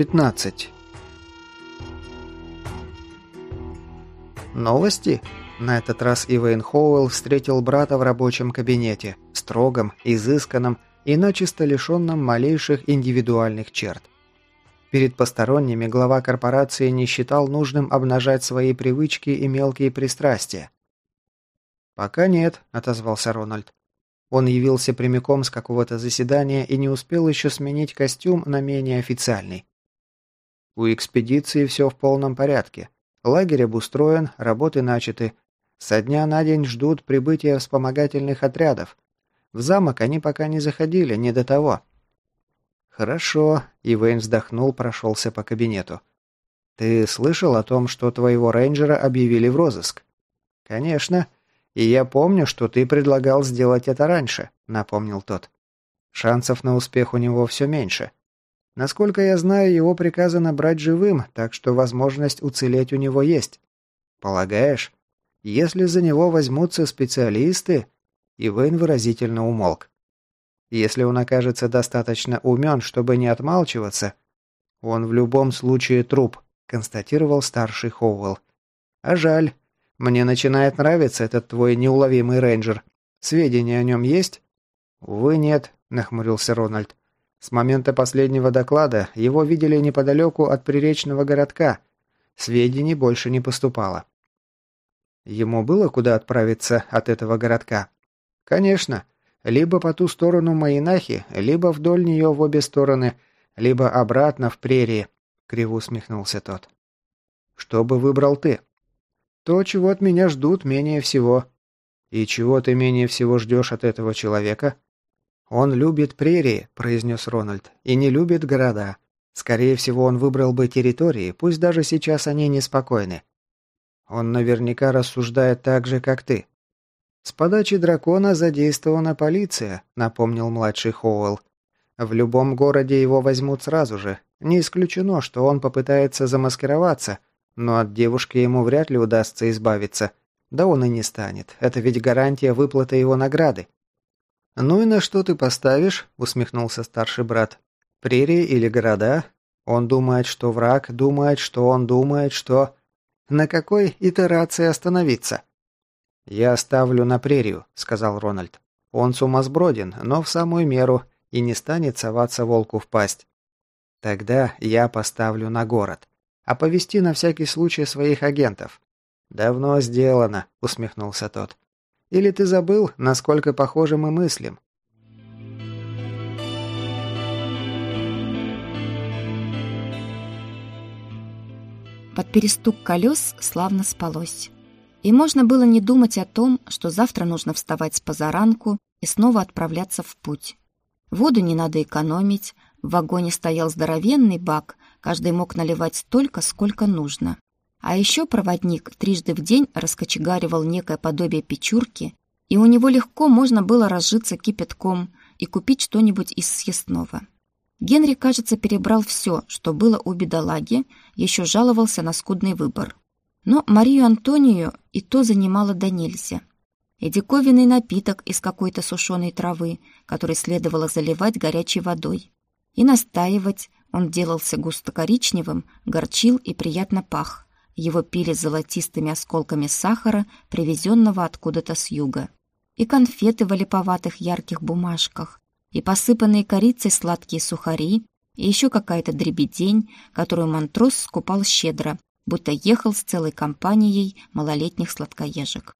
15. Новости? На этот раз Ивейн Хоуэлл встретил брата в рабочем кабинете, строгом, изысканном и начисто лишенном малейших индивидуальных черт. Перед посторонними глава корпорации не считал нужным обнажать свои привычки и мелкие пристрастия. «Пока нет», — отозвался Рональд. Он явился прямиком с какого-то заседания и не успел еще сменить костюм на менее официальный. У экспедиции все в полном порядке. Лагерь обустроен, работы начаты. Со дня на день ждут прибытия вспомогательных отрядов. В замок они пока не заходили, не до того. «Хорошо», — Ивейн вздохнул, прошелся по кабинету. «Ты слышал о том, что твоего рейнджера объявили в розыск?» «Конечно. И я помню, что ты предлагал сделать это раньше», — напомнил тот. «Шансов на успех у него все меньше. Насколько я знаю, его приказано брать живым, так что возможность уцелеть у него есть. Полагаешь? Если за него возьмутся специалисты...» И Вейн выразительно умолк. «Если он окажется достаточно умен, чтобы не отмалчиваться, он в любом случае труп», — констатировал старший Хоуэлл. «А жаль. Мне начинает нравиться этот твой неуловимый рейнджер. Сведения о нем есть?» «Увы, нет», — нахмурился Рональд. С момента последнего доклада его видели неподалеку от приречного городка. Сведений больше не поступало. Ему было куда отправиться от этого городка? Конечно. Либо по ту сторону Майнахи, либо вдоль нее в обе стороны, либо обратно в прерии, криво усмехнулся тот. Что бы выбрал ты? То, чего от меня ждут менее всего. И чего ты менее всего ждешь от этого человека? «Он любит прерии», – произнес Рональд, – «и не любит города. Скорее всего, он выбрал бы территории, пусть даже сейчас они неспокойны. Он наверняка рассуждает так же, как ты». «С подачи дракона задействована полиция», – напомнил младший Хоуэлл. «В любом городе его возьмут сразу же. Не исключено, что он попытается замаскироваться, но от девушки ему вряд ли удастся избавиться. Да он и не станет. Это ведь гарантия выплаты его награды». «Ну и на что ты поставишь?» – усмехнулся старший брат. «Прерии или города? Он думает, что враг, думает, что он думает, что...» «На какой итерации остановиться?» «Я ставлю на прерию», – сказал Рональд. «Он сумасброден, но в самую меру, и не станет соваться волку в пасть. Тогда я поставлю на город. Оповести на всякий случай своих агентов». «Давно сделано», – усмехнулся тот. Или ты забыл, насколько похожи мы мыслим?» Под перестук колес славно спалось. И можно было не думать о том, что завтра нужно вставать с позаранку и снова отправляться в путь. Воду не надо экономить, в вагоне стоял здоровенный бак, каждый мог наливать столько, сколько нужно. А еще проводник трижды в день раскочегаривал некое подобие печурки, и у него легко можно было разжиться кипятком и купить что-нибудь из съестного. Генри, кажется, перебрал все, что было у бедолаги, еще жаловался на скудный выбор. Но Марию Антонию и то занимало до нельзя. И диковинный напиток из какой-то сушеной травы, который следовало заливать горячей водой. И настаивать он делался густо-коричневым, горчил и приятно пах. Его пили золотистыми осколками сахара, привезенного откуда-то с юга. И конфеты в олиповатых ярких бумажках, и посыпанные корицей сладкие сухари, и еще какая-то дребедень, которую Монтрос скупал щедро, будто ехал с целой компанией малолетних сладкоежек.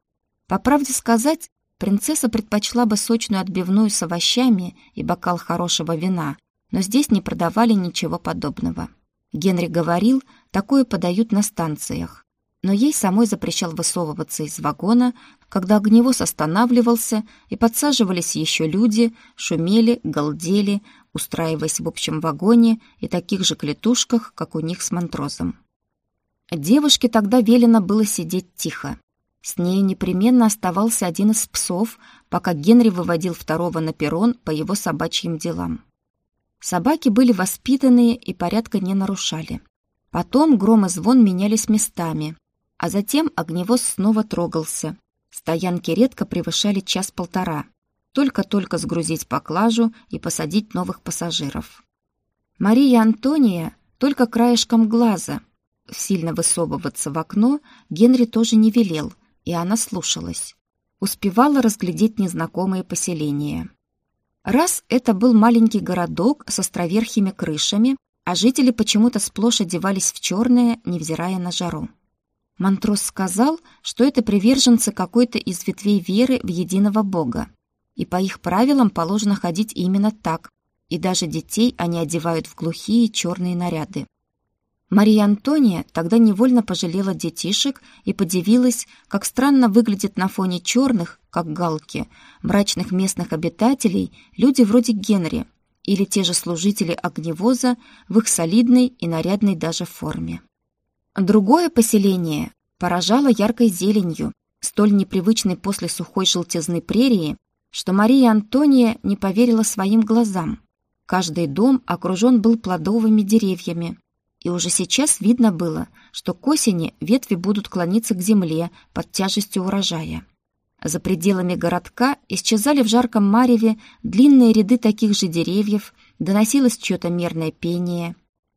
По правде сказать, принцесса предпочла бы сочную отбивную с овощами и бокал хорошего вина, но здесь не продавали ничего подобного. Генри говорил, такое подают на станциях. Но ей самой запрещал высовываться из вагона, когда огневоз останавливался, и подсаживались еще люди, шумели, галдели, устраиваясь в общем вагоне и таких же клетушках, как у них с Монтрозом. Девушке тогда велено было сидеть тихо. С ней непременно оставался один из псов, пока Генри выводил второго на перрон по его собачьим делам. Собаки были воспитанные и порядка не нарушали. Потом гром и звон менялись местами, а затем огневоз снова трогался. Стоянки редко превышали час-полтора. Только-только сгрузить поклажу и посадить новых пассажиров. Мария Антония, только краешком глаза. Сильно высовываться в окно Генри тоже не велел, и она слушалась. Успевала разглядеть незнакомые поселения. Раз это был маленький городок с островерхими крышами, а жители почему-то сплошь одевались в черное, невзирая на жару. Монтрос сказал, что это приверженцы какой-то из ветвей веры в единого Бога, и по их правилам положено ходить именно так, и даже детей они одевают в глухие черные наряды. Мария Антония тогда невольно пожалела детишек и подивилась, как странно выглядит на фоне черных, как галки, мрачных местных обитателей люди вроде Генри или те же служители огневоза в их солидной и нарядной даже форме. Другое поселение поражало яркой зеленью, столь непривычной после сухой желтизны прерии, что Мария Антония не поверила своим глазам. Каждый дом окружен был плодовыми деревьями, и уже сейчас видно было, что к осени ветви будут клониться к земле под тяжестью урожая. За пределами городка исчезали в жарком мареве длинные ряды таких же деревьев, доносилось чье-то мерное пение.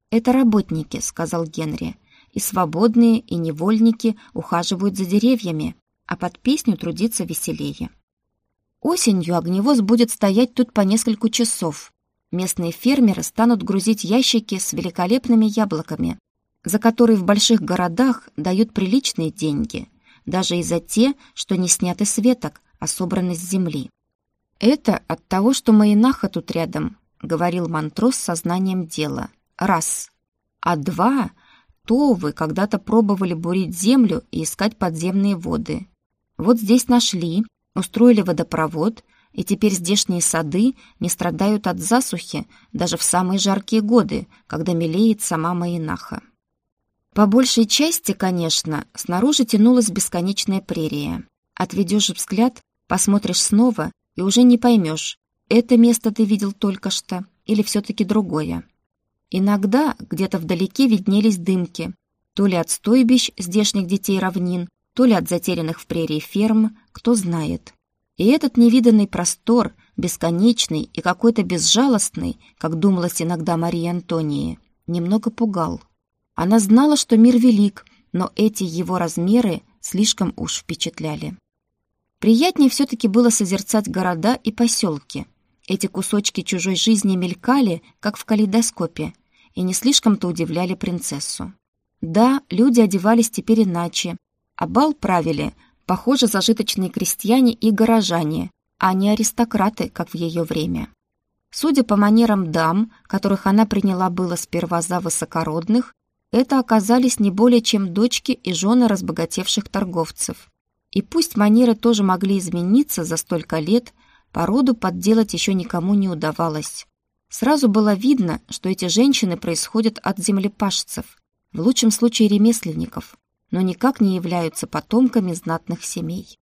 «Это работники», — сказал Генри, «и свободные, и невольники ухаживают за деревьями, а под песню трудиться веселее». Осенью огневоз будет стоять тут по несколько часов, Местные фермеры станут грузить ящики с великолепными яблоками, за которые в больших городах дают приличные деньги, даже и за те, что не сняты с веток, а собраны с земли. «Это от того, что Маинаха тут рядом», — говорил Монтрос с сознанием дела. «Раз. А два — то вы когда-то пробовали бурить землю и искать подземные воды. Вот здесь нашли, устроили водопровод и теперь здешние сады не страдают от засухи даже в самые жаркие годы, когда мелеет сама Маинаха. По большей части, конечно, снаружи тянулась бесконечная прерия. Отведешь взгляд, посмотришь снова и уже не поймешь, это место ты видел только что или все-таки другое. Иногда где-то вдалеке виднелись дымки, то ли от стойбищ здешних детей равнин, то ли от затерянных в прерии ферм, кто знает. И этот невиданный простор, бесконечный и какой-то безжалостный, как думалось иногда Марии Антонии, немного пугал. Она знала, что мир велик, но эти его размеры слишком уж впечатляли. Приятнее все-таки было созерцать города и поселки. Эти кусочки чужой жизни мелькали, как в калейдоскопе, и не слишком-то удивляли принцессу. Да, люди одевались теперь иначе, а бал правили Похоже, зажиточные крестьяне и горожане, а не аристократы, как в ее время. Судя по манерам дам, которых она приняла было сперва за высокородных, это оказались не более чем дочки и жены разбогатевших торговцев. И пусть манеры тоже могли измениться за столько лет, породу подделать еще никому не удавалось. Сразу было видно, что эти женщины происходят от землепашцев, в лучшем случае ремесленников но никак не являются потомками знатных семей.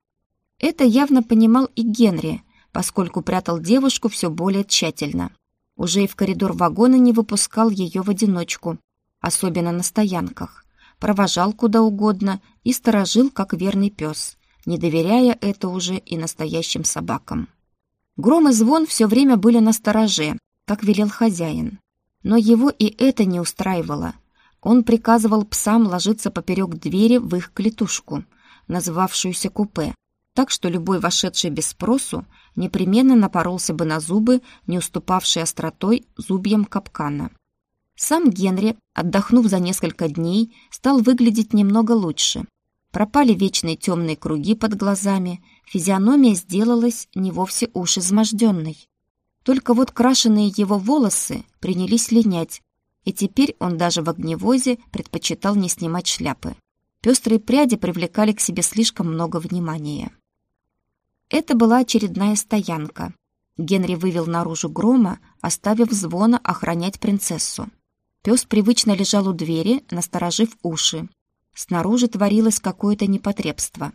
Это явно понимал и Генри, поскольку прятал девушку все более тщательно. Уже и в коридор вагона не выпускал ее в одиночку, особенно на стоянках. Провожал куда угодно и сторожил, как верный пес, не доверяя это уже и настоящим собакам. Гром и звон все время были на стороже, как велел хозяин. Но его и это не устраивало. Он приказывал псам ложиться поперек двери в их клетушку, называвшуюся купе, так что любой вошедший без спросу непременно напоролся бы на зубы, не уступавшие остротой зубьям капкана. Сам Генри, отдохнув за несколько дней, стал выглядеть немного лучше. Пропали вечные темные круги под глазами, физиономия сделалась не вовсе уж изможденной. Только вот крашеные его волосы принялись линять, и теперь он даже в огневозе предпочитал не снимать шляпы. Пестрые пряди привлекали к себе слишком много внимания. Это была очередная стоянка. Генри вывел наружу грома, оставив звона охранять принцессу. Пес привычно лежал у двери, насторожив уши. Снаружи творилось какое-то непотребство.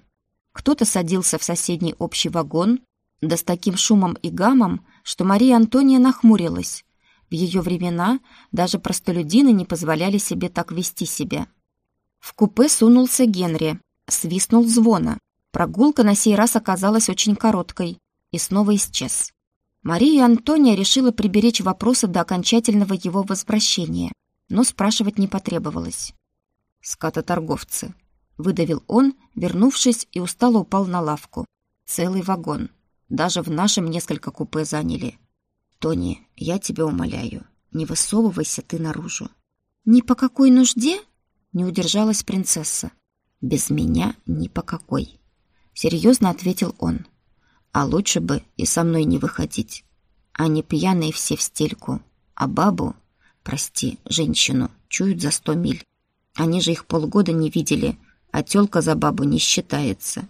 Кто-то садился в соседний общий вагон, да с таким шумом и гамом, что Мария Антония нахмурилась, в ее времена даже простолюдины не позволяли себе так вести себя. В купе сунулся Генри, свистнул звона. Прогулка на сей раз оказалась очень короткой и снова исчез. Мария Антония решила приберечь вопросы до окончательного его возвращения. но спрашивать не потребовалось. «Скатоторговцы», — выдавил он, вернувшись, и устало упал на лавку. «Целый вагон. Даже в нашем несколько купе заняли. Тони, я тебя умоляю, не высовывайся ты наружу». «Ни по какой нужде?» — не удержалась принцесса. «Без меня ни по какой», — серьезно ответил он. «А лучше бы и со мной не выходить. Они пьяные все в стельку, а бабу, прости, женщину, чуют за сто миль. Они же их полгода не видели, а тёлка за бабу не считается».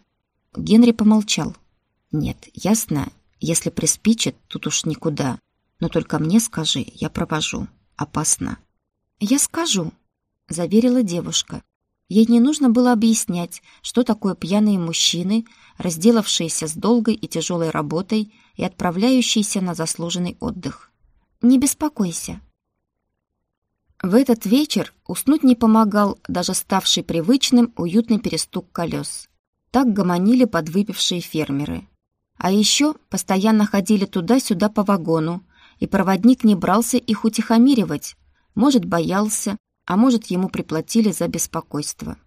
Генри помолчал. «Нет, ясно, если приспичит, тут уж никуда. Но только мне скажи, я провожу. Опасно». «Я скажу», — заверила девушка. Ей не нужно было объяснять, что такое пьяные мужчины, разделавшиеся с долгой и тяжелой работой и отправляющиеся на заслуженный отдых. «Не беспокойся». В этот вечер уснуть не помогал даже ставший привычным уютный перестук колес. Так гомонили подвыпившие фермеры. А еще постоянно ходили туда-сюда по вагону, и проводник не брался их утихомиривать, может, боялся, а может, ему приплатили за беспокойство.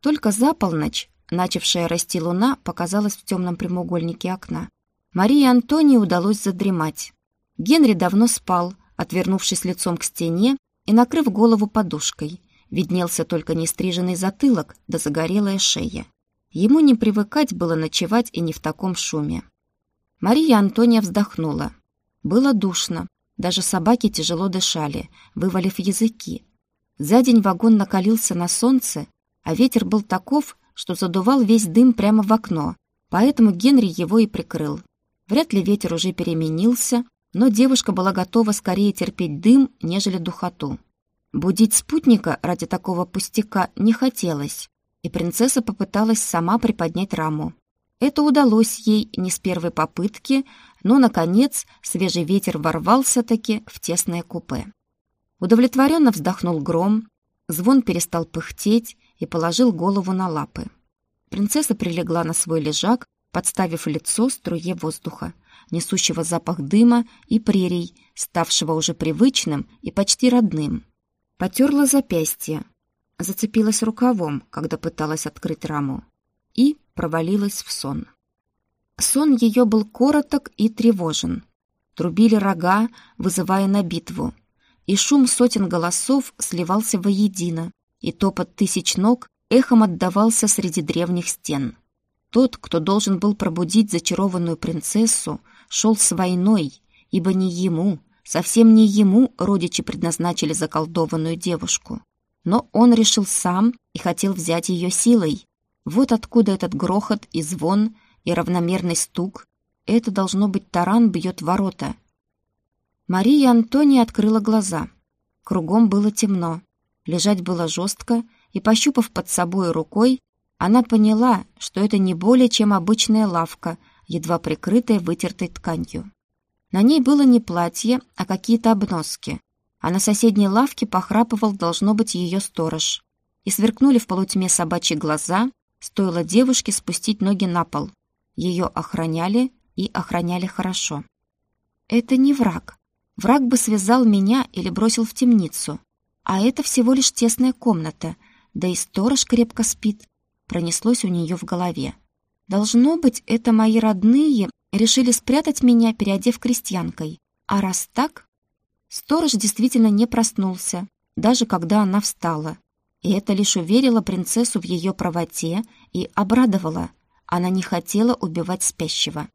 Только за полночь начавшая расти луна показалась в темном прямоугольнике окна. Марии Антонии удалось задремать. Генри давно спал, отвернувшись лицом к стене и накрыв голову подушкой. Виднелся только нестриженный затылок да загорелая шея. Ему не привыкать было ночевать и не в таком шуме. Мария Антония вздохнула. Было душно, даже собаки тяжело дышали, вывалив языки. За день вагон накалился на солнце, а ветер был таков, что задувал весь дым прямо в окно, поэтому Генри его и прикрыл. Вряд ли ветер уже переменился, но девушка была готова скорее терпеть дым, нежели духоту. Будить спутника ради такого пустяка не хотелось, и принцесса попыталась сама приподнять раму. Это удалось ей не с первой попытки, но, наконец, свежий ветер ворвался-таки в тесное купе. Удовлетворенно вздохнул гром, звон перестал пыхтеть и положил голову на лапы. Принцесса прилегла на свой лежак, подставив лицо струе воздуха, несущего запах дыма и прерий, ставшего уже привычным и почти родным. Потерла запястье, зацепилась рукавом, когда пыталась открыть раму, и провалилась в сон. Сон ее был короток и тревожен. Трубили рога, вызывая на битву. И шум сотен голосов сливался воедино, и топот тысяч ног эхом отдавался среди древних стен. Тот, кто должен был пробудить зачарованную принцессу, шел с войной, ибо не ему, совсем не ему родичи предназначили заколдованную девушку. Но он решил сам и хотел взять ее силой. Вот откуда этот грохот и звон, и равномерный стук. Это должно быть таран бьет ворота. Мария Антония открыла глаза. Кругом было темно. Лежать было жестко, и, пощупав под собой рукой, она поняла, что это не более чем обычная лавка, едва прикрытая вытертой тканью. На ней было не платье, а какие-то обноски, а на соседней лавке похрапывал, должно быть, ее сторож. И сверкнули в полутьме собачьи глаза, стоило девушке спустить ноги на пол. Ее охраняли и охраняли хорошо. Это не враг. Враг бы связал меня или бросил в темницу. А это всего лишь тесная комната, да и сторож крепко спит. Пронеслось у нее в голове. Должно быть, это мои родные решили спрятать меня, переодев крестьянкой. А раз так... Сторож действительно не проснулся, даже когда она встала. И это лишь уверило принцессу в ее правоте и обрадовало. Она не хотела убивать спящего.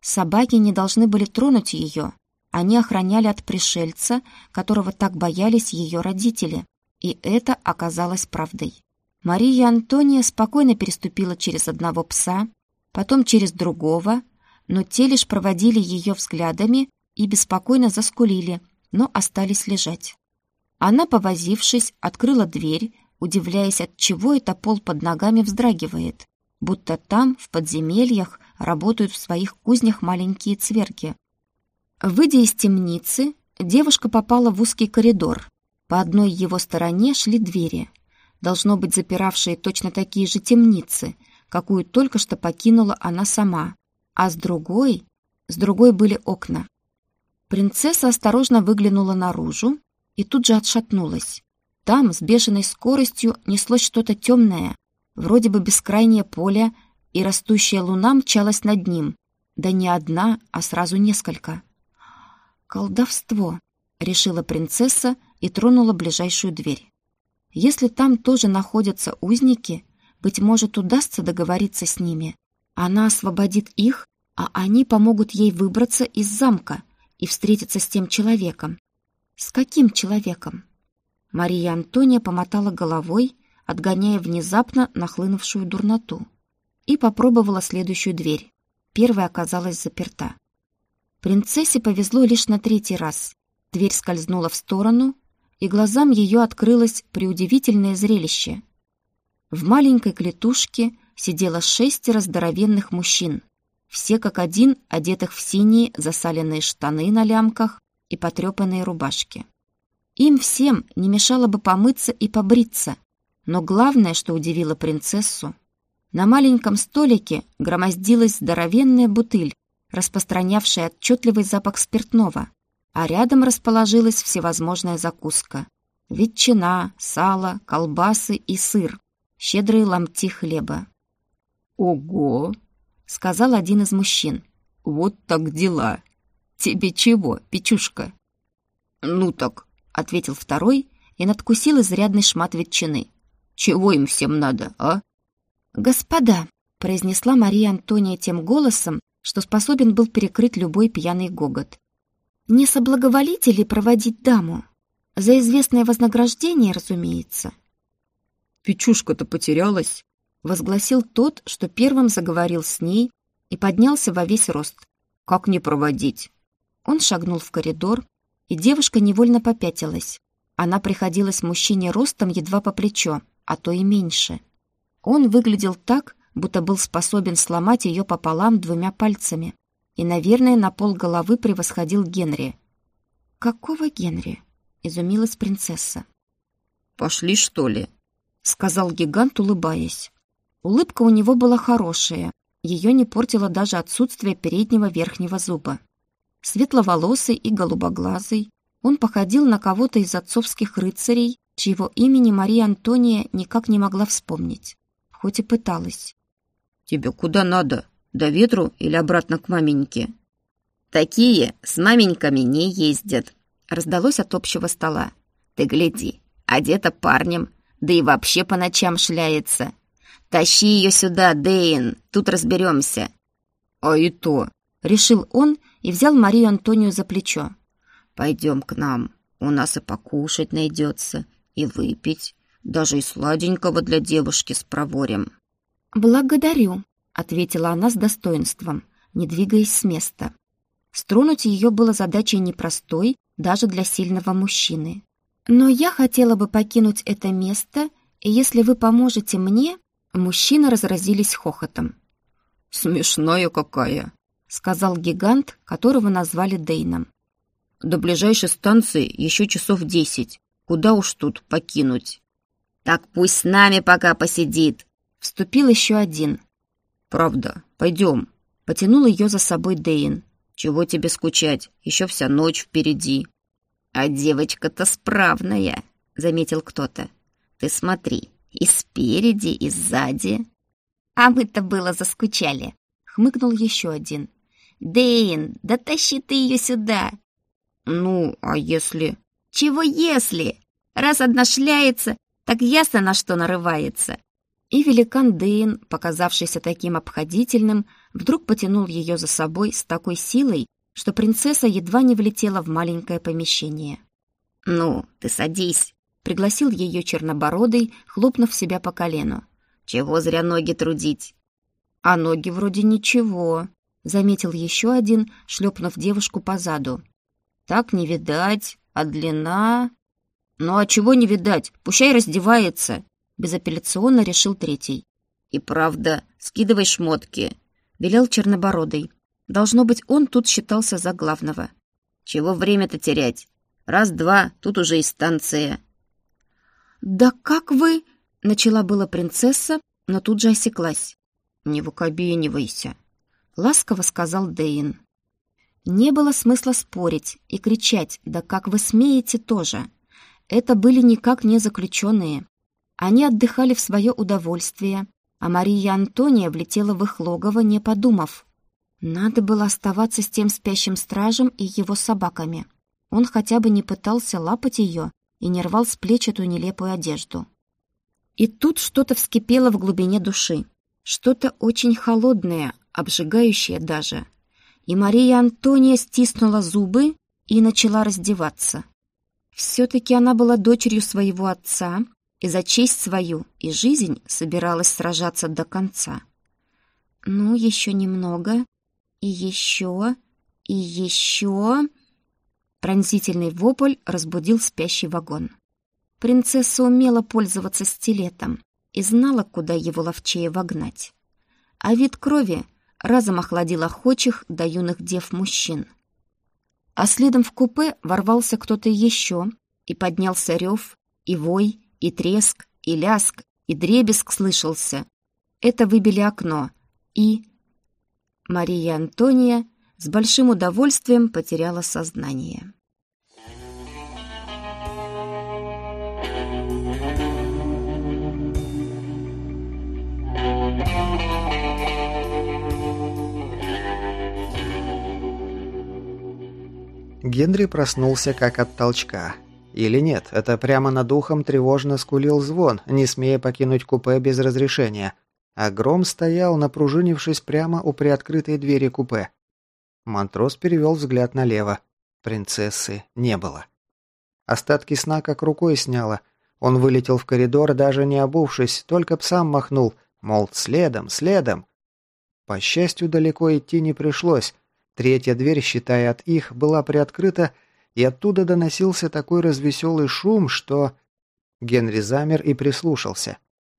Собаки не должны были тронуть ее. Они охраняли от пришельца, которого так боялись ее родители. И это оказалось правдой. Мария Антония спокойно переступила через одного пса, потом через другого, но те лишь проводили ее взглядами и беспокойно заскулили, но остались лежать. Она, повозившись, открыла дверь, удивляясь, от чего это пол под ногами вздрагивает будто там, в подземельях, работают в своих кузнях маленькие цверги. Выйдя из темницы, девушка попала в узкий коридор. По одной его стороне шли двери, должно быть запиравшие точно такие же темницы, какую только что покинула она сама, а с другой, с другой были окна. Принцесса осторожно выглянула наружу и тут же отшатнулась. Там с бешеной скоростью неслось что-то темное, вроде бы бескрайнее поле, и растущая луна мчалась над ним. Да не одна, а сразу несколько. «Колдовство», — решила принцесса и тронула ближайшую дверь. «Если там тоже находятся узники, быть может, удастся договориться с ними. Она освободит их, а они помогут ей выбраться из замка и встретиться с тем человеком. С каким человеком?» Мария Антония помотала головой, отгоняя внезапно нахлынувшую дурноту, и попробовала следующую дверь. Первая оказалась заперта. Принцессе повезло лишь на третий раз. Дверь скользнула в сторону, и глазам ее открылось преудивительное зрелище. В маленькой клетушке сидело шестеро здоровенных мужчин, все как один одетых в синие засаленные штаны на лямках и потрепанные рубашки. Им всем не мешало бы помыться и побриться, но главное, что удивило принцессу, на маленьком столике громоздилась здоровенная бутыль, распространявшая отчетливый запах спиртного, а рядом расположилась всевозможная закуска. Ветчина, сало, колбасы и сыр, щедрые ломти хлеба. «Ого!» — сказал один из мужчин. «Вот так дела! Тебе чего, Печушка?» «Ну так», — ответил второй и надкусил изрядный шмат ветчины. «Чего им всем надо, а?» «Господа», — произнесла Мария Антония тем голосом, что способен был перекрыть любой пьяный гогот. «Не соблаговолите ли проводить даму? За известное вознаграждение, разумеется». «Печушка-то потерялась», — возгласил тот, что первым заговорил с ней и поднялся во весь рост. «Как не проводить?» Он шагнул в коридор, и девушка невольно попятилась. Она приходилась мужчине ростом едва по плечо, а то и меньше. Он выглядел так, будто был способен сломать ее пополам двумя пальцами. И, наверное, на пол головы превосходил Генри. «Какого Генри?» — изумилась принцесса. «Пошли, что ли?» — сказал гигант, улыбаясь. Улыбка у него была хорошая, ее не портило даже отсутствие переднего верхнего зуба. Светловолосый и голубоглазый, он походил на кого-то из отцовских рыцарей, чьего имени Мария Антония никак не могла вспомнить хоть и пыталась. «Тебе куда надо? До ветру или обратно к маменьке?» «Такие с маменьками не ездят», — раздалось от общего стола. «Ты гляди, одета парнем, да и вообще по ночам шляется. Тащи ее сюда, Дейн, тут разберемся». «А и то», — решил он и взял Марию Антонию за плечо. «Пойдем к нам, у нас и покушать найдется, и выпить. Даже и сладенького для девушки с проворем. «Благодарю», — ответила она с достоинством, не двигаясь с места. Стронуть ее было задачей непростой даже для сильного мужчины. «Но я хотела бы покинуть это место, и если вы поможете мне...» Мужчины разразились хохотом. «Смешная какая!» — сказал гигант, которого назвали Дейном. «До ближайшей станции еще часов десять. Куда уж тут покинуть?» «Так пусть с нами пока посидит!» Вступил еще один. «Правда, пойдем!» Потянул ее за собой Дейн. «Чего тебе скучать? Еще вся ночь впереди!» «А девочка-то справная!» — заметил кто-то. «Ты смотри, и спереди, и сзади!» «А мы-то было заскучали!» — хмыкнул еще один. «Дейн, да тащи ты ее сюда!» «Ну, а если...» «Чего если? Раз одна шляется, так ясно, на что нарывается. И великан Дейн, показавшийся таким обходительным, вдруг потянул ее за собой с такой силой, что принцесса едва не влетела в маленькое помещение. «Ну, ты садись», — пригласил ее чернобородый, хлопнув себя по колену. «Чего зря ноги трудить?» «А ноги вроде ничего», — заметил еще один, шлепнув девушку по заду. «Так не видать, а длина...» «Ну а чего не видать? Пущай раздевается!» Безапелляционно решил третий. «И правда, скидывай шмотки!» Велел Чернобородый. Должно быть, он тут считался за главного. «Чего время-то терять? Раз-два, тут уже и станция!» «Да как вы...» — начала была принцесса, но тут же осеклась. «Не выкобенивайся!» — ласково сказал Дейн. Не было смысла спорить и кричать «Да как вы смеете тоже!» Это были никак не заключенные. Они отдыхали в свое удовольствие, а Мария Антония влетела в их логово, не подумав. Надо было оставаться с тем спящим стражем и его собаками. Он хотя бы не пытался лапать ее и не рвал с плеч эту нелепую одежду. И тут что-то вскипело в глубине души. Что-то очень холодное, обжигающее даже. И Мария Антония стиснула зубы и начала раздеваться. Все-таки она была дочерью своего отца и за честь свою и жизнь собиралась сражаться до конца. Ну, еще немного, и еще, и еще... Пронзительный вопль разбудил спящий вагон. Принцесса умела пользоваться стилетом и знала, куда его ловчее вогнать. А вид крови разом охладил охочих до юных дев мужчин. А следом в купе ворвался кто-то еще, и поднялся рев, и вой, и треск, и ляск, и дребезг слышался. Это выбили окно, и... Мария Антония с большим удовольствием потеряла сознание. Генри проснулся как от толчка. Или нет, это прямо над ухом тревожно скулил звон, не смея покинуть купе без разрешения. А гром стоял, напружинившись прямо у приоткрытой двери купе. Монтрос перевел взгляд налево. Принцессы не было. Остатки сна как рукой сняло. Он вылетел в коридор, даже не обувшись, только псам махнул, мол, следом, следом. По счастью, далеко идти не пришлось. Третья дверь, считая от их, была приоткрыта, и оттуда доносился такой развеселый шум, что... Генри замер и прислушался.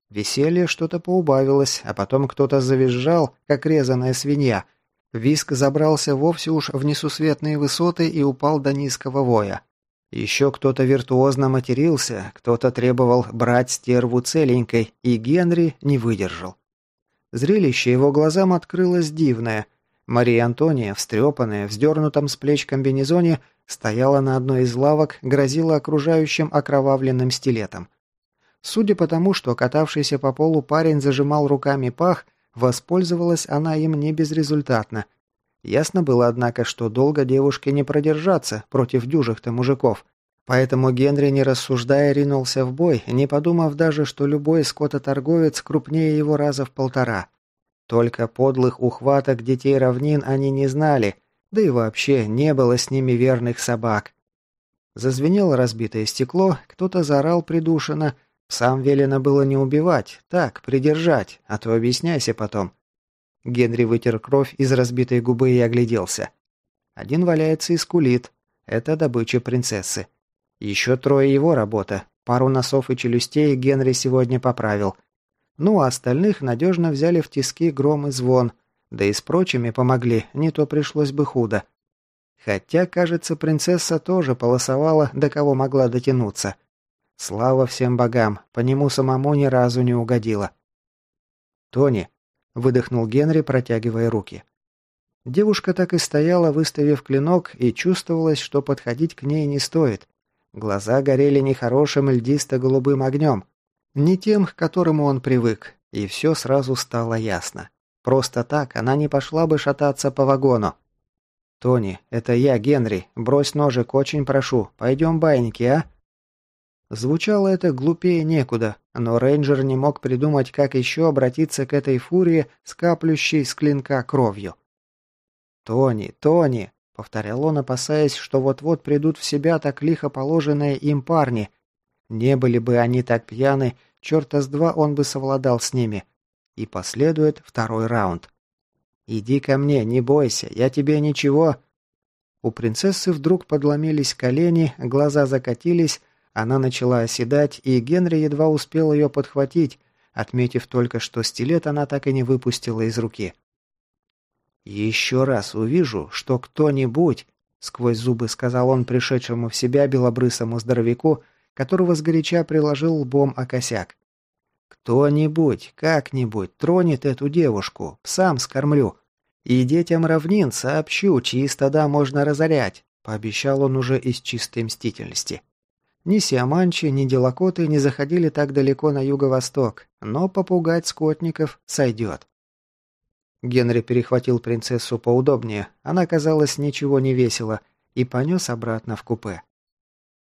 Веселье что-то поубавилось, а потом кто-то завизжал, как резаная свинья. Виск забрался вовсе уж в несусветные высоты и упал до низкого воя. Еще кто-то виртуозно матерился, кто-то требовал брать стерву целенькой, и Генри не выдержал. Зрелище его глазам открылось дивное. Мария Антония, встрепанная, вздернутом с плеч комбинезоне, стояла на одной из лавок, грозила окружающим окровавленным стилетом. Судя по тому, что катавшийся по полу парень зажимал руками пах, воспользовалась она им не безрезультатно. Ясно было, однако, что долго девушке не продержаться против дюжих-то мужиков. Поэтому Генри, не рассуждая, ринулся в бой, не подумав даже, что любой скототорговец крупнее его раза в полтора. Только подлых ухваток детей равнин они не знали, да и вообще не было с ними верных собак. Зазвенело разбитое стекло, кто-то заорал придушенно. Сам велено было не убивать, так, придержать, а то объясняйся потом. Генри вытер кровь из разбитой губы и огляделся. Один валяется и скулит. Это добыча принцессы. Еще трое его работа. Пару носов и челюстей Генри сегодня поправил. Ну, а остальных надежно взяли в тиски гром и звон. Да и с прочими помогли, не то пришлось бы худо. Хотя, кажется, принцесса тоже полосовала, до кого могла дотянуться. Слава всем богам, по нему самому ни разу не угодила. «Тони», — выдохнул Генри, протягивая руки. Девушка так и стояла, выставив клинок, и чувствовалось, что подходить к ней не стоит. Глаза горели нехорошим льдисто-голубым огнем. Не тем, к которому он привык, и все сразу стало ясно. Просто так она не пошла бы шататься по вагону. «Тони, это я, Генри. Брось ножик, очень прошу. Пойдем байники, а?» Звучало это глупее некуда, но рейнджер не мог придумать, как еще обратиться к этой фурии, скаплющей с клинка кровью. «Тони, Тони!» — повторял он, опасаясь, что вот-вот придут в себя так лихо положенные им парни, не были бы они так пьяны, черта с два он бы совладал с ними. И последует второй раунд. «Иди ко мне, не бойся, я тебе ничего...» У принцессы вдруг подломились колени, глаза закатились, она начала оседать, и Генри едва успел ее подхватить, отметив только, что стилет она так и не выпустила из руки. «Еще раз увижу, что кто-нибудь...» — сквозь зубы сказал он пришедшему в себя белобрысому здоровяку, которого сгоряча приложил лбом о косяк. «Кто-нибудь, как-нибудь тронет эту девушку, сам скормлю. И детям равнин сообщу, чьи стада можно разорять», — пообещал он уже из чистой мстительности. Ни сиаманчи, ни делакоты не заходили так далеко на юго-восток, но попугать скотников сойдет. Генри перехватил принцессу поудобнее, она, казалось, ничего не весила, и понес обратно в купе.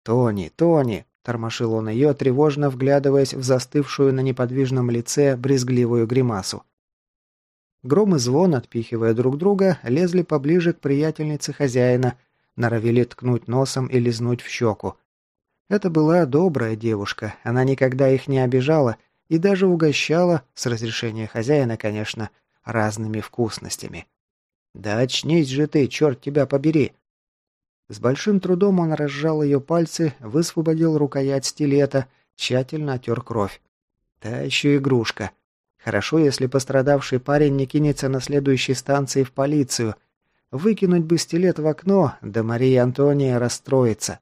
«Тони, Тони!» – тормошил он ее, тревожно вглядываясь в застывшую на неподвижном лице брезгливую гримасу. Гром и звон, отпихивая друг друга, лезли поближе к приятельнице хозяина, норовили ткнуть носом и лизнуть в щеку. Это была добрая девушка, она никогда их не обижала и даже угощала, с разрешения хозяина, конечно, разными вкусностями. «Да очнись же ты, черт тебя побери!» С большим трудом он разжал ее пальцы, высвободил рукоять стилета, тщательно отер кровь. Та еще игрушка. Хорошо, если пострадавший парень не кинется на следующей станции в полицию. Выкинуть бы стилет в окно, да Мария Антония расстроится.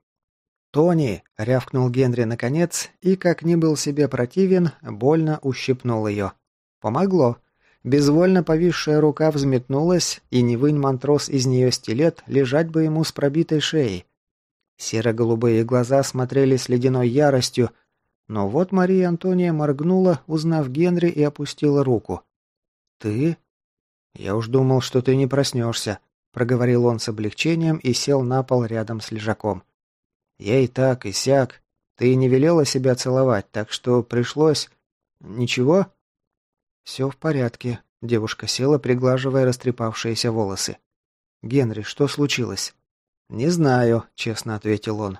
«Тони!» — рявкнул Генри наконец, и, как ни был себе противен, больно ущипнул ее. Помогло. Безвольно повисшая рука взметнулась, и не вынь мантрос из нее стилет, лежать бы ему с пробитой шеей. Серо-голубые глаза смотрели с ледяной яростью, но вот Мария Антония моргнула, узнав Генри, и опустила руку. «Ты?» «Я уж думал, что ты не проснешься», — проговорил он с облегчением и сел на пол рядом с лежаком. Я и так, и сяк. Ты не велела себя целовать, так что пришлось... Ничего?» «Все в порядке», — девушка села, приглаживая растрепавшиеся волосы. «Генри, что случилось?» «Не знаю», — честно ответил он.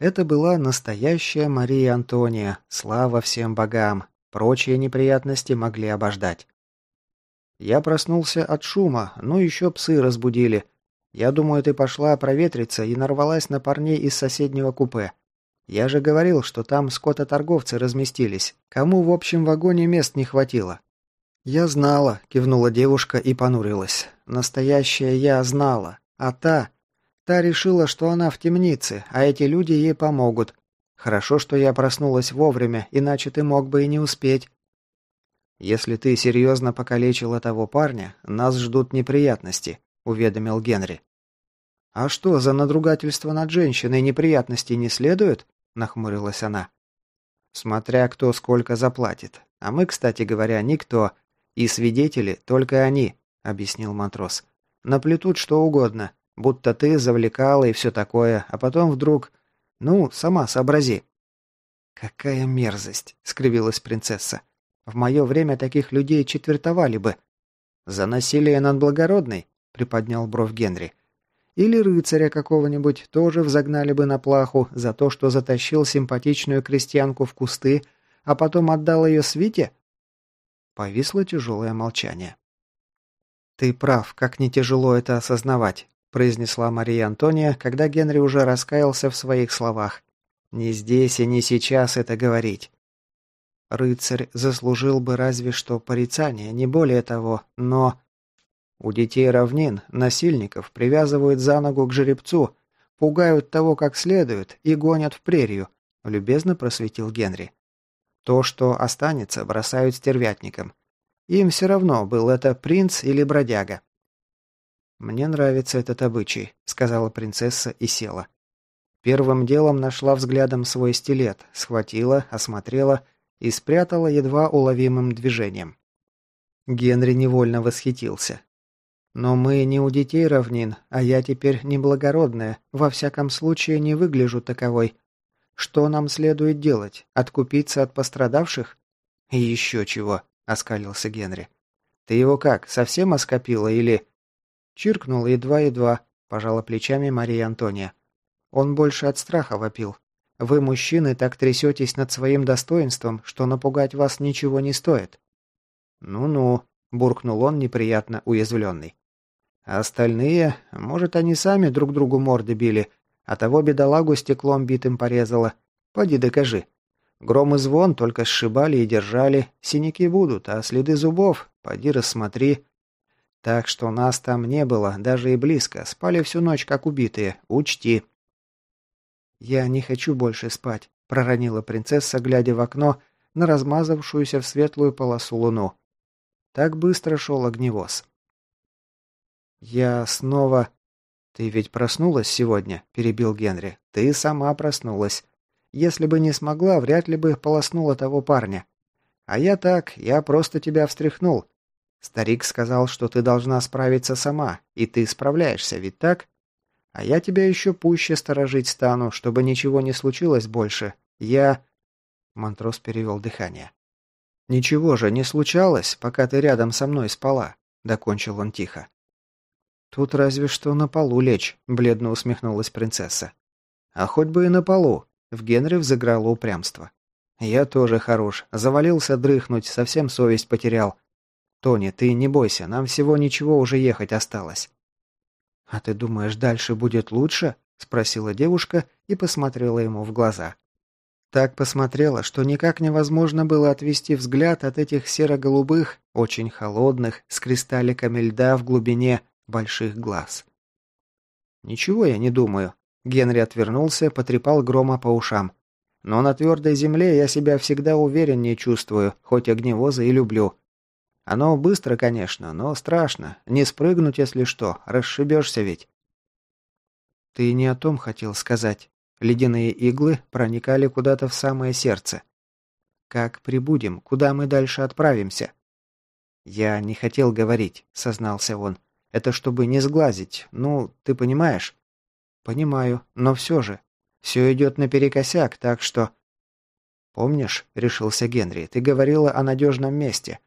Это была настоящая Мария Антония, слава всем богам. Прочие неприятности могли обождать. Я проснулся от шума, ну еще псы разбудили. Я думаю, ты пошла проветриться и нарвалась на парней из соседнего купе. Я же говорил, что там скототорговцы разместились. Кому в общем вагоне мест не хватило?» «Я знала», — кивнула девушка и понурилась. «Настоящая я знала. А та... Та решила, что она в темнице, а эти люди ей помогут. Хорошо, что я проснулась вовремя, иначе ты мог бы и не успеть». «Если ты серьезно покалечила того парня, нас ждут неприятности», — уведомил Генри. «А что, за надругательство над женщиной неприятностей не следует?» – нахмурилась она. «Смотря кто сколько заплатит. А мы, кстати говоря, никто. И свидетели только они», – объяснил матрос. «Наплетут что угодно, будто ты завлекала и все такое, а потом вдруг... Ну, сама сообрази». «Какая мерзость!» – скривилась принцесса. «В мое время таких людей четвертовали бы». «За насилие над благородной?» – приподнял бровь Генри. Или рыцаря какого-нибудь тоже взогнали бы на плаху за то, что затащил симпатичную крестьянку в кусты, а потом отдал ее свите? Повисло тяжелое молчание. «Ты прав, как не тяжело это осознавать», – произнесла Мария Антония, когда Генри уже раскаялся в своих словах. «Не здесь и не сейчас это говорить». Рыцарь заслужил бы разве что порицание, не более того, но... У детей равнин насильников привязывают за ногу к жеребцу, пугают того как следует и гонят в прерию», — любезно просветил Генри. «То, что останется, бросают стервятникам. Им все равно, был это принц или бродяга». «Мне нравится этот обычай», — сказала принцесса и села. Первым делом нашла взглядом свой стилет, схватила, осмотрела и спрятала едва уловимым движением. Генри невольно восхитился. Но мы не у детей равнин, а я теперь неблагородная, во всяком случае не выгляжу таковой. Что нам следует делать? Откупиться от пострадавших? И еще чего, оскалился Генри. Ты его как, совсем оскопила или... Чиркнул едва-едва, пожала плечами Мария Антония. Он больше от страха вопил. Вы, мужчины, так трясетесь над своим достоинством, что напугать вас ничего не стоит. Ну-ну, буркнул он, неприятно уязвленный. А остальные, может, они сами друг другу морды били, а того бедолагу стеклом битым порезало. Поди докажи. Гром и звон только сшибали и держали, синяки будут, а следы зубов, поди рассмотри. Так что нас там не было, даже и близко, спали всю ночь как убитые, учти. «Я не хочу больше спать», — проронила принцесса, глядя в окно на размазавшуюся в светлую полосу луну. Так быстро шел огневоз. «Я снова...» «Ты ведь проснулась сегодня?» – перебил Генри. «Ты сама проснулась. Если бы не смогла, вряд ли бы полоснула того парня. А я так, я просто тебя встряхнул. Старик сказал, что ты должна справиться сама, и ты справляешься, ведь так? А я тебя еще пуще сторожить стану, чтобы ничего не случилось больше. Я...» Монтрос перевел дыхание. «Ничего же не случалось, пока ты рядом со мной спала», — докончил он тихо. «Тут разве что на полу лечь», — бледно усмехнулась принцесса. «А хоть бы и на полу», — в Генри взыграло упрямство. «Я тоже хорош. Завалился дрыхнуть, совсем совесть потерял. Тони, ты не бойся, нам всего ничего уже ехать осталось». «А ты думаешь, дальше будет лучше?» — спросила девушка и посмотрела ему в глаза. Так посмотрела, что никак невозможно было отвести взгляд от этих серо-голубых, очень холодных, с кристалликами льда в глубине больших глаз. «Ничего я не думаю». Генри отвернулся, потрепал грома по ушам. «Но на твердой земле я себя всегда увереннее чувствую, хоть огневоза и люблю. Оно быстро, конечно, но страшно. Не спрыгнуть, если что, расшибешься ведь. Ты не о том хотел сказать. Ледяные иглы проникали куда-то в самое сердце. Как прибудем? Куда мы дальше отправимся? Я не хотел говорить, сознался он. Это чтобы не сглазить. Ну, ты понимаешь? Понимаю, но все же. Все идет наперекосяк, так что... Помнишь, решился Генри, ты говорила о надежном месте.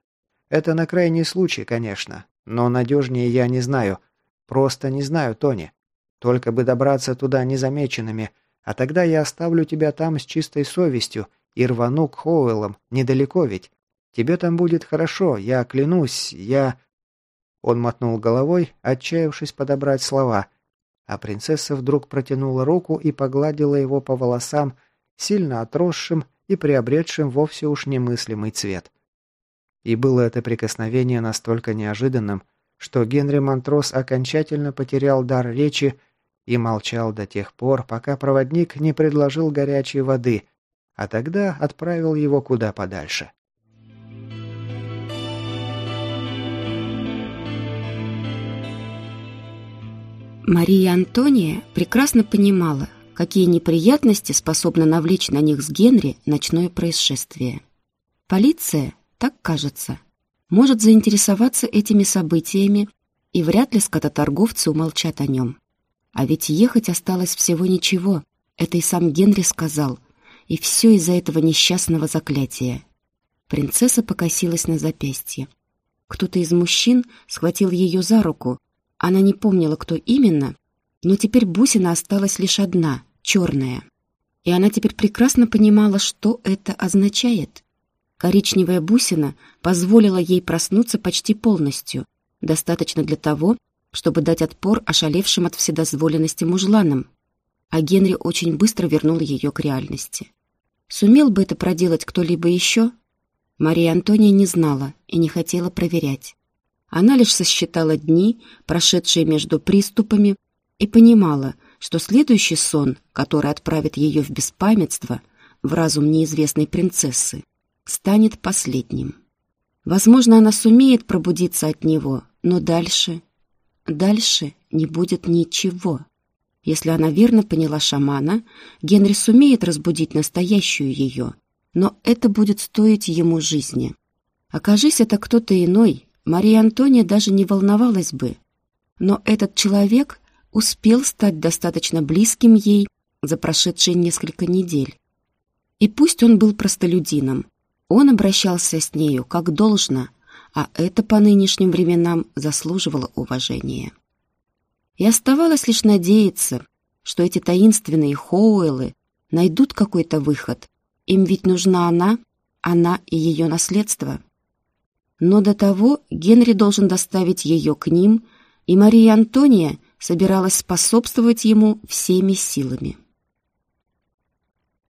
Это на крайний случай, конечно. Но надежнее я не знаю. Просто не знаю, Тони. Только бы добраться туда незамеченными, а тогда я оставлю тебя там с чистой совестью и рвану к Хоуэллам, недалеко ведь. Тебе там будет хорошо, я клянусь, я...» Он мотнул головой, отчаявшись подобрать слова, а принцесса вдруг протянула руку и погладила его по волосам, сильно отросшим и приобретшим вовсе уж немыслимый цвет. И было это прикосновение настолько неожиданным, что Генри Монтрос окончательно потерял дар речи и молчал до тех пор, пока проводник не предложил горячей воды, а тогда отправил его куда подальше. Мария Антония прекрасно понимала, какие неприятности способно навлечь на них с Генри ночное происшествие. Полиция так кажется, может заинтересоваться этими событиями, и вряд ли скототорговцы умолчат о нем. А ведь ехать осталось всего ничего, это и сам Генри сказал, и все из-за этого несчастного заклятия. Принцесса покосилась на запястье. Кто-то из мужчин схватил ее за руку. Она не помнила, кто именно, но теперь бусина осталась лишь одна, черная. И она теперь прекрасно понимала, что это означает. Коричневая бусина позволила ей проснуться почти полностью, достаточно для того, чтобы дать отпор ошалевшим от вседозволенности мужланам. А Генри очень быстро вернул ее к реальности. Сумел бы это проделать кто-либо еще? Мария Антония не знала и не хотела проверять. Она лишь сосчитала дни, прошедшие между приступами, и понимала, что следующий сон, который отправит ее в беспамятство, в разум неизвестной принцессы, станет последним. Возможно, она сумеет пробудиться от него, но дальше... Дальше не будет ничего. Если она верно поняла шамана, Генри сумеет разбудить настоящую ее, но это будет стоить ему жизни. Окажись это кто-то иной, Мария Антония даже не волновалась бы. Но этот человек успел стать достаточно близким ей за прошедшие несколько недель. И пусть он был простолюдином, он обращался с нею как должно, а это по нынешним временам заслуживало уважения. И оставалось лишь надеяться, что эти таинственные Хоуэллы найдут какой-то выход. Им ведь нужна она, она и ее наследство. Но до того Генри должен доставить ее к ним, и Мария Антония собиралась способствовать ему всеми силами.